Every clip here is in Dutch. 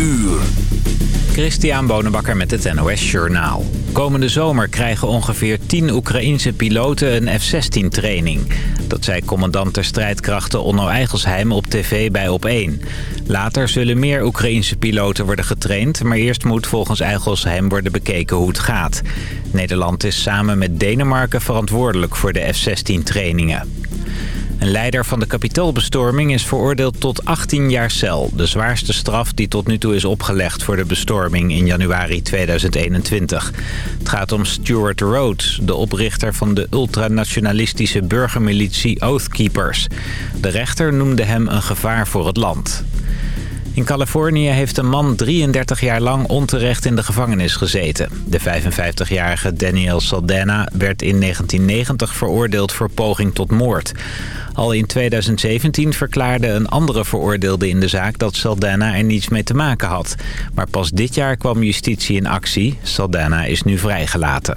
uur. Christian Bonenbakker met het NOS Journaal. Komende zomer krijgen ongeveer 10 Oekraïense piloten een F-16 training. Dat zei commandant ter strijdkrachten Onno Eigelsheim op tv bij Op1. Later zullen meer Oekraïense piloten worden getraind... maar eerst moet volgens Eigelsheim worden bekeken hoe het gaat. Nederland is samen met Denemarken verantwoordelijk voor de F-16 trainingen. Een leider van de kapitoolbestorming is veroordeeld tot 18 jaar cel. De zwaarste straf die tot nu toe is opgelegd voor de bestorming in januari 2021. Het gaat om Stuart Rhodes, de oprichter van de ultranationalistische burgermilitie Oathkeepers. De rechter noemde hem een gevaar voor het land. In Californië heeft een man 33 jaar lang onterecht in de gevangenis gezeten. De 55-jarige Daniel Saldana werd in 1990 veroordeeld voor poging tot moord. Al in 2017 verklaarde een andere veroordeelde in de zaak dat Saldana er niets mee te maken had. Maar pas dit jaar kwam justitie in actie. Saldana is nu vrijgelaten.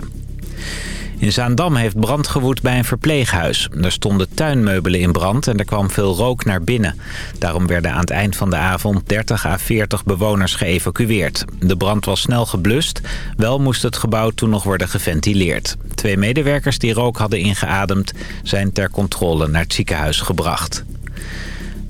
In Zaandam heeft brand gewoed bij een verpleeghuis. Er stonden tuinmeubelen in brand en er kwam veel rook naar binnen. Daarom werden aan het eind van de avond 30 à 40 bewoners geëvacueerd. De brand was snel geblust, wel moest het gebouw toen nog worden geventileerd. Twee medewerkers die rook hadden ingeademd zijn ter controle naar het ziekenhuis gebracht.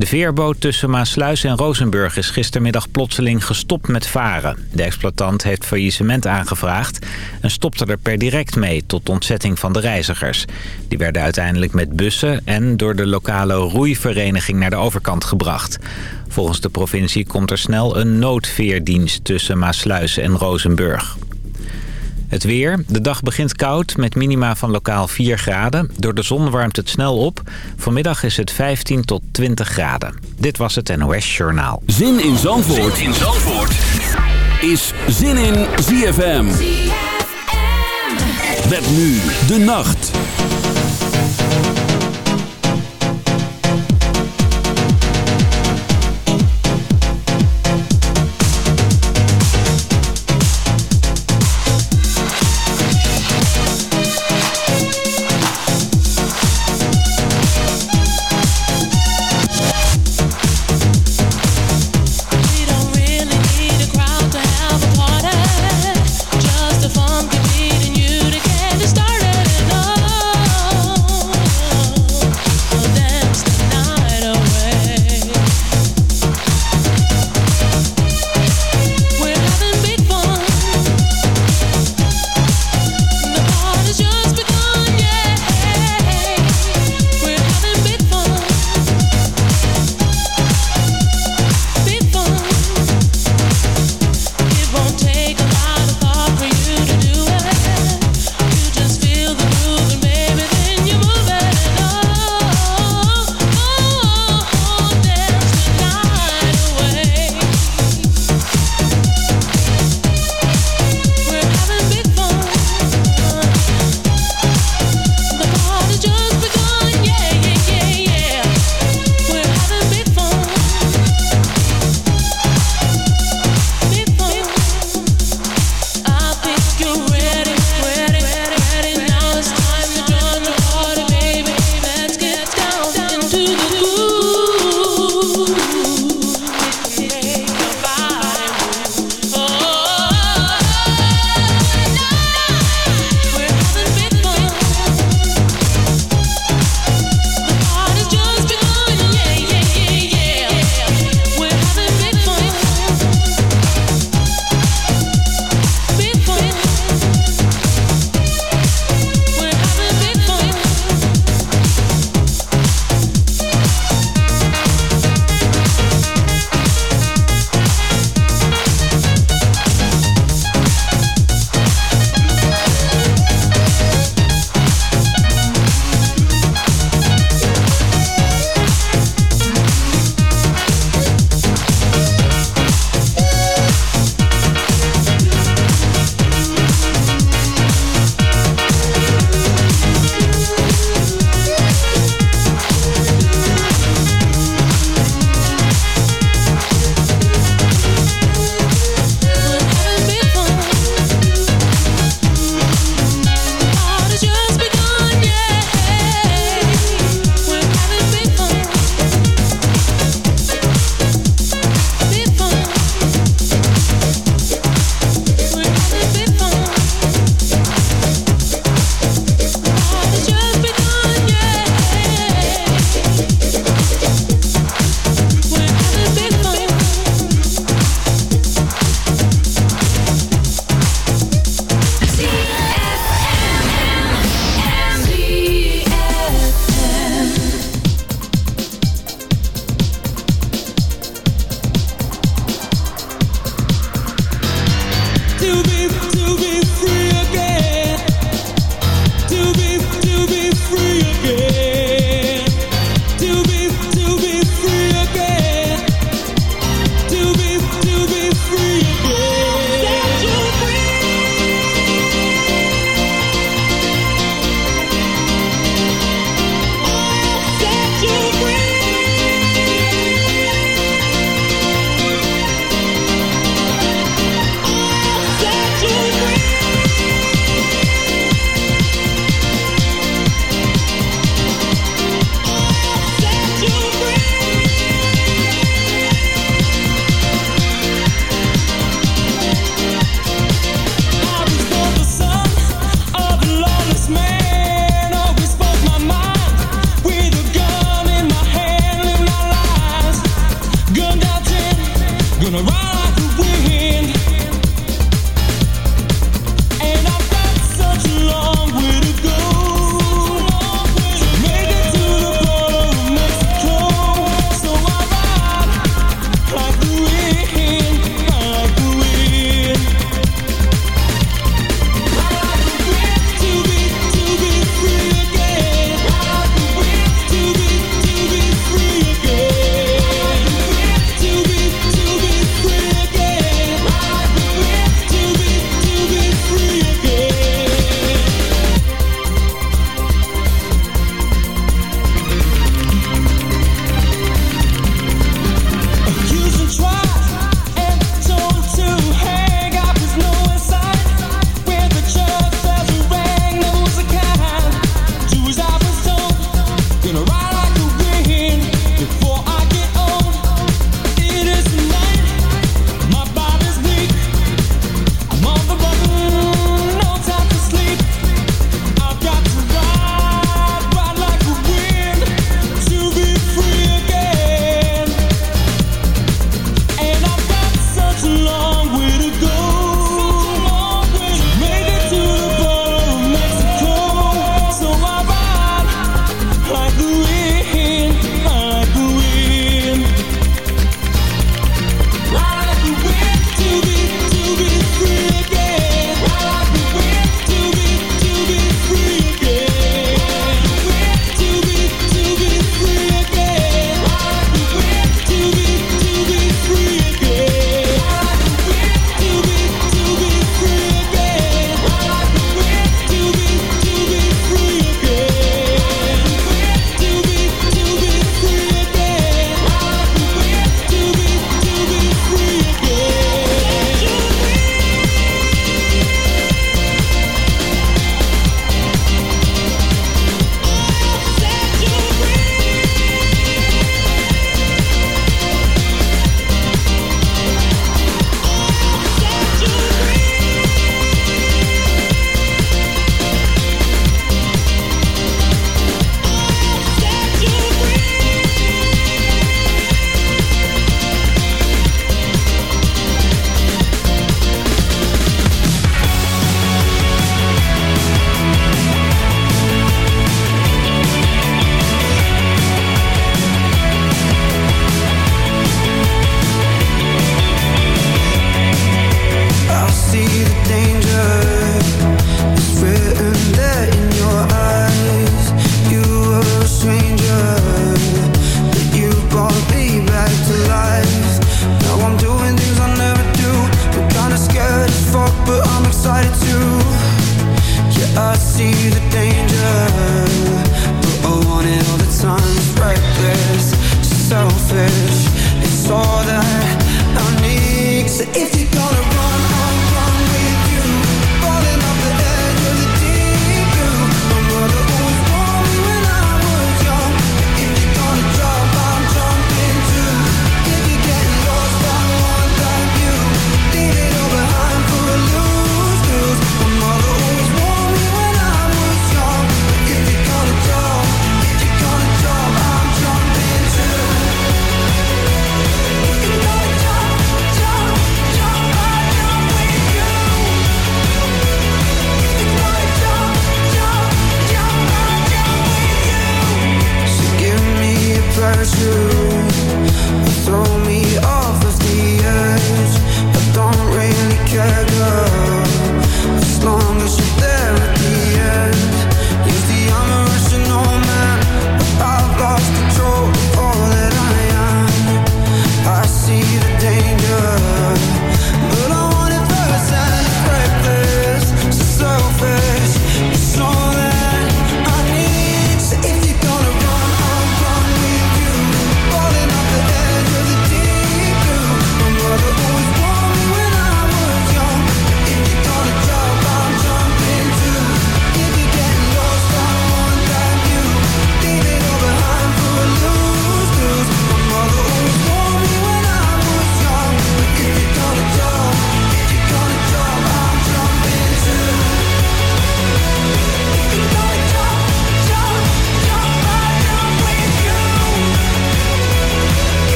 De veerboot tussen Maasluis en Rozenburg is gistermiddag plotseling gestopt met varen. De exploitant heeft faillissement aangevraagd en stopte er per direct mee tot ontzetting van de reizigers. Die werden uiteindelijk met bussen en door de lokale roeivereniging naar de overkant gebracht. Volgens de provincie komt er snel een noodveerdienst tussen Maasluis en Rozenburg. Het weer. De dag begint koud met minima van lokaal 4 graden. Door de zon warmt het snel op. Vanmiddag is het 15 tot 20 graden. Dit was het NOS Journaal. Zin in Zandvoort, zin in Zandvoort. is Zin in ZFM. ZFM. Met nu de nacht.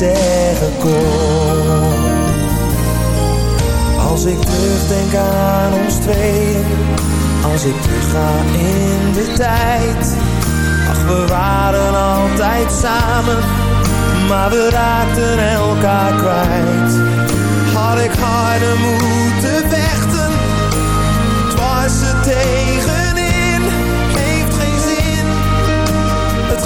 zeggen. Als ik terugdenk aan ons tweeën, als ik terugga in de tijd. Ach, we waren altijd samen, maar we raakten elkaar kwijt. Had ik harder moeten vechten, dwars er tegenin,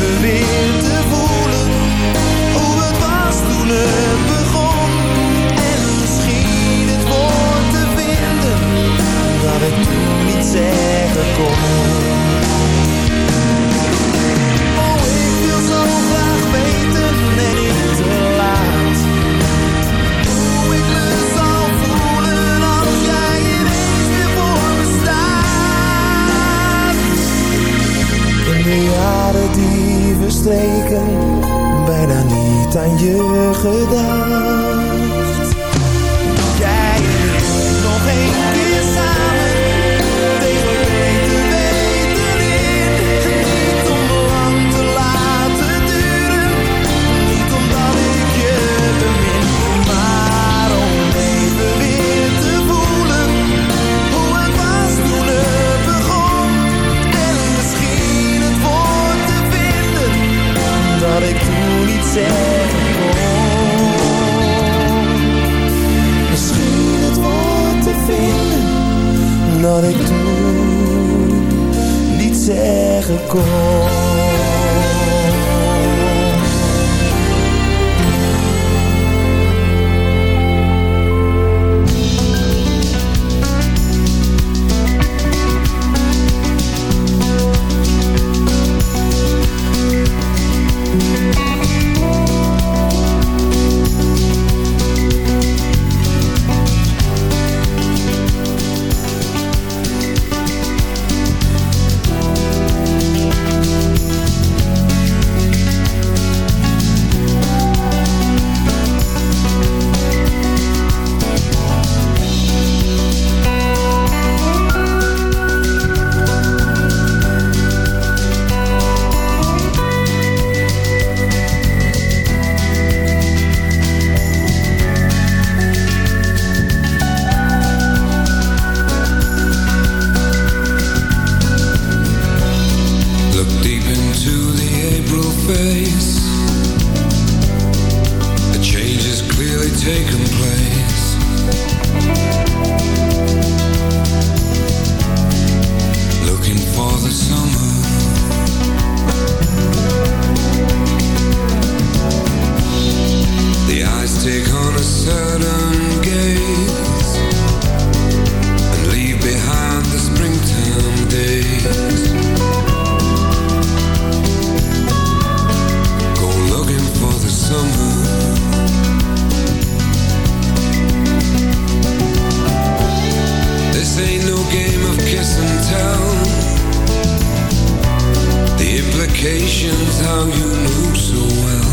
even weer te voelen hoe het was toen het begon. En misschien het woord te vinden dat ik toen niet zeggen kon. Oh, ik wil zo graag weten en te laat. Hoe ik me zal voelen als jij ineens weer voor me staat. In de jaren die verstreken, bijna niet aan je gedacht. Zeggen. game of kiss and tell. The implications, how you knew so well.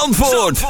Zandvoort.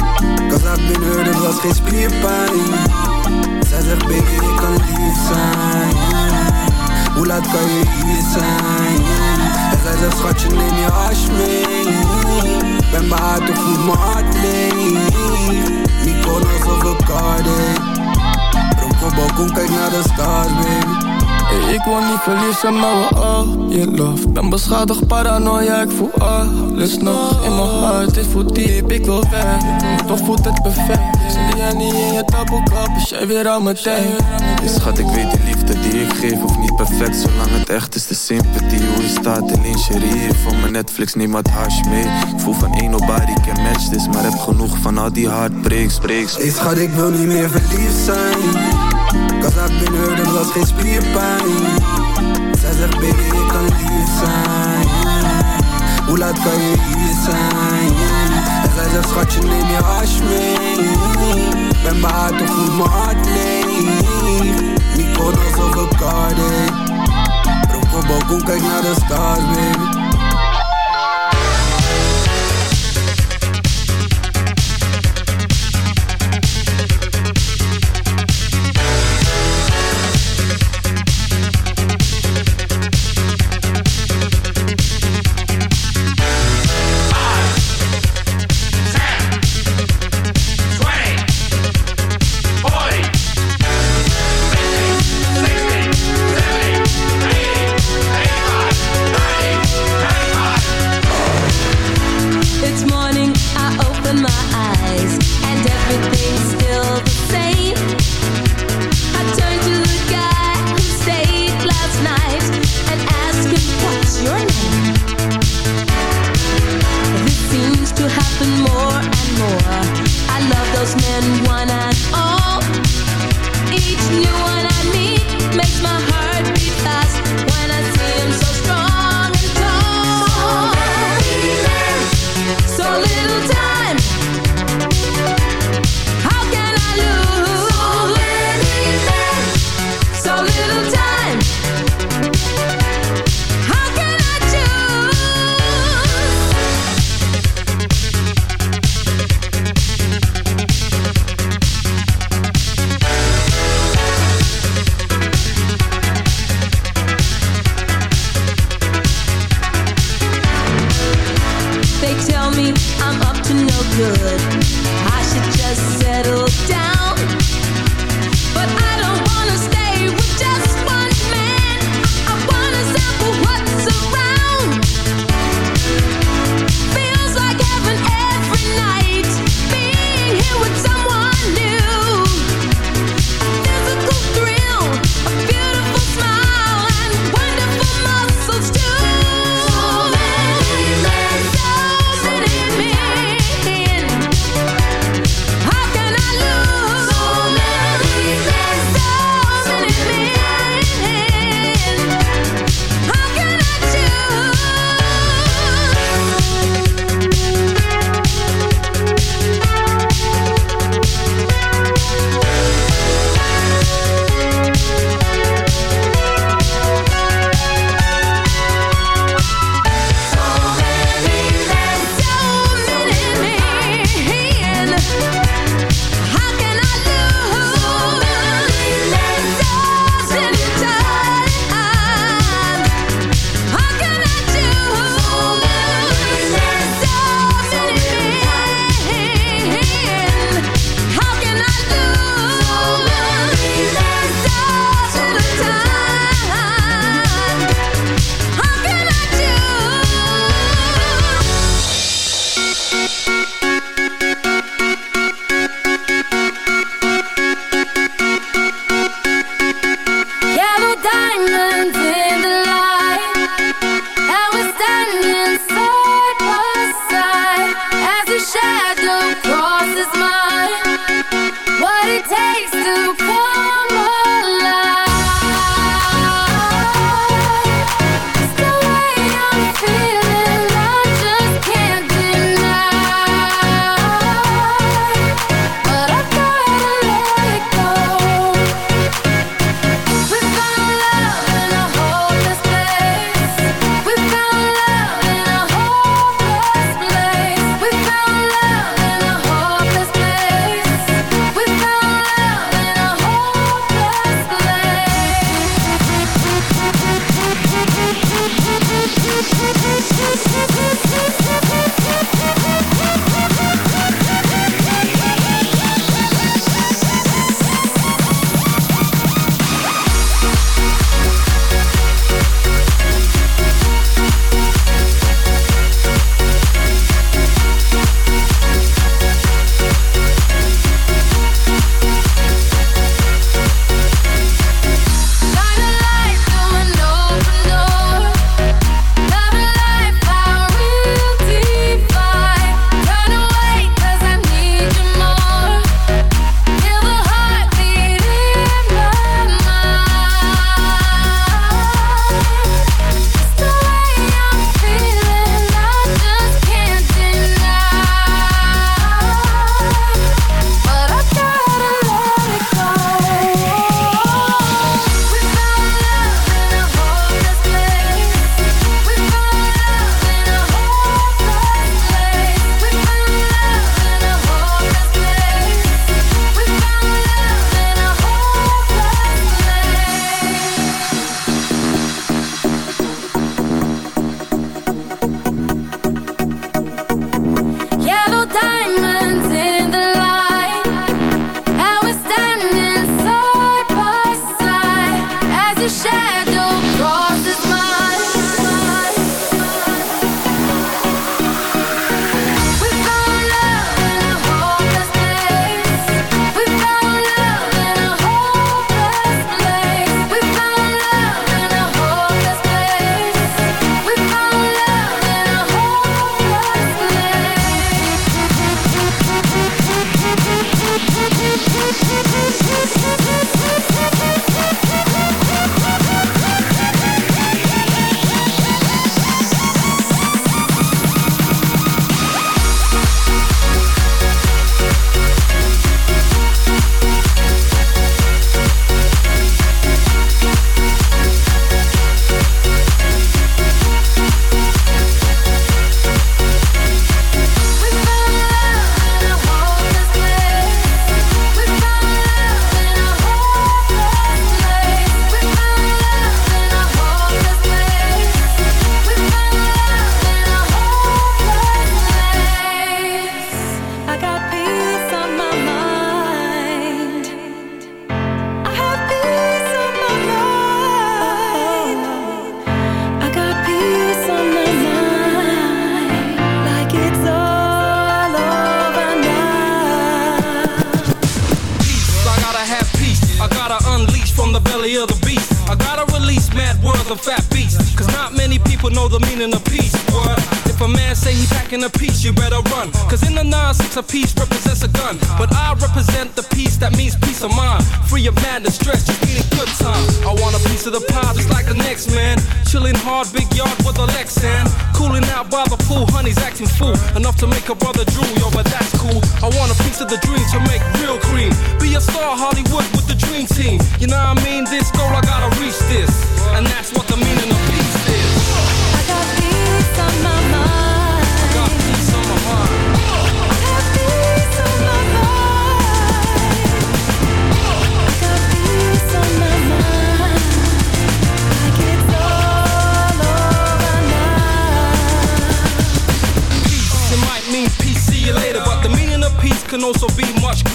Been hurt, het was geen spierpijn. Zij zegt baby, ik kan lief zijn. Hoe laat kan je hier zijn? En zij zegt schatje, neem je hash mee. Ben behaard of voelt mijn hart leeg. Mykonos of Bacardi Ronk op balkon, kijk naar de stars baby Hey, ik wil niet verliezen, maar we all je love. Ben beschadigd, paranoia, ik voel alles nog In mijn hart, dit voelt diep, ik wil weg. Toch voelt het perfect. Zie jij niet in je taboekap, is jij weer aan mijn tijd hey, Schat, ik weet die liefde die ik geef Hoeft niet perfect, zolang het echt is de sympathie. Hoe je staat in lingerie Van mijn Netflix, neem wat hash mee. Ik voel van één nobody can match this Maar heb genoeg van al die heartbreaks, breaks. Hey schat, ik wil niet meer verliefd zijn Cause I've been was geen spierpijn Zij zegt baby ik kan lief zijn. Hoe laat kan je hier zijn? En zij zegt schatje neem je hash mee. Ben behaard of voelt mijn hart leeg. Mykonos of Bacardi Roep op balkon, kijk naar de stars baby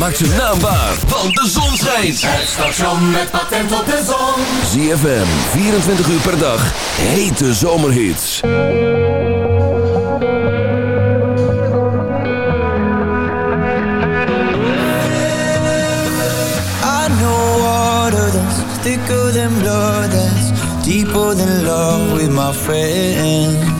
Maak ze naambaar, want de zon schijnt. Het station met patent op de zon. ZFM, 24 uur per dag. Hete zomerhits. I know water that's thicker than blood That's deeper than love with my friends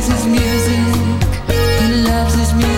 plays his music, he loves his music.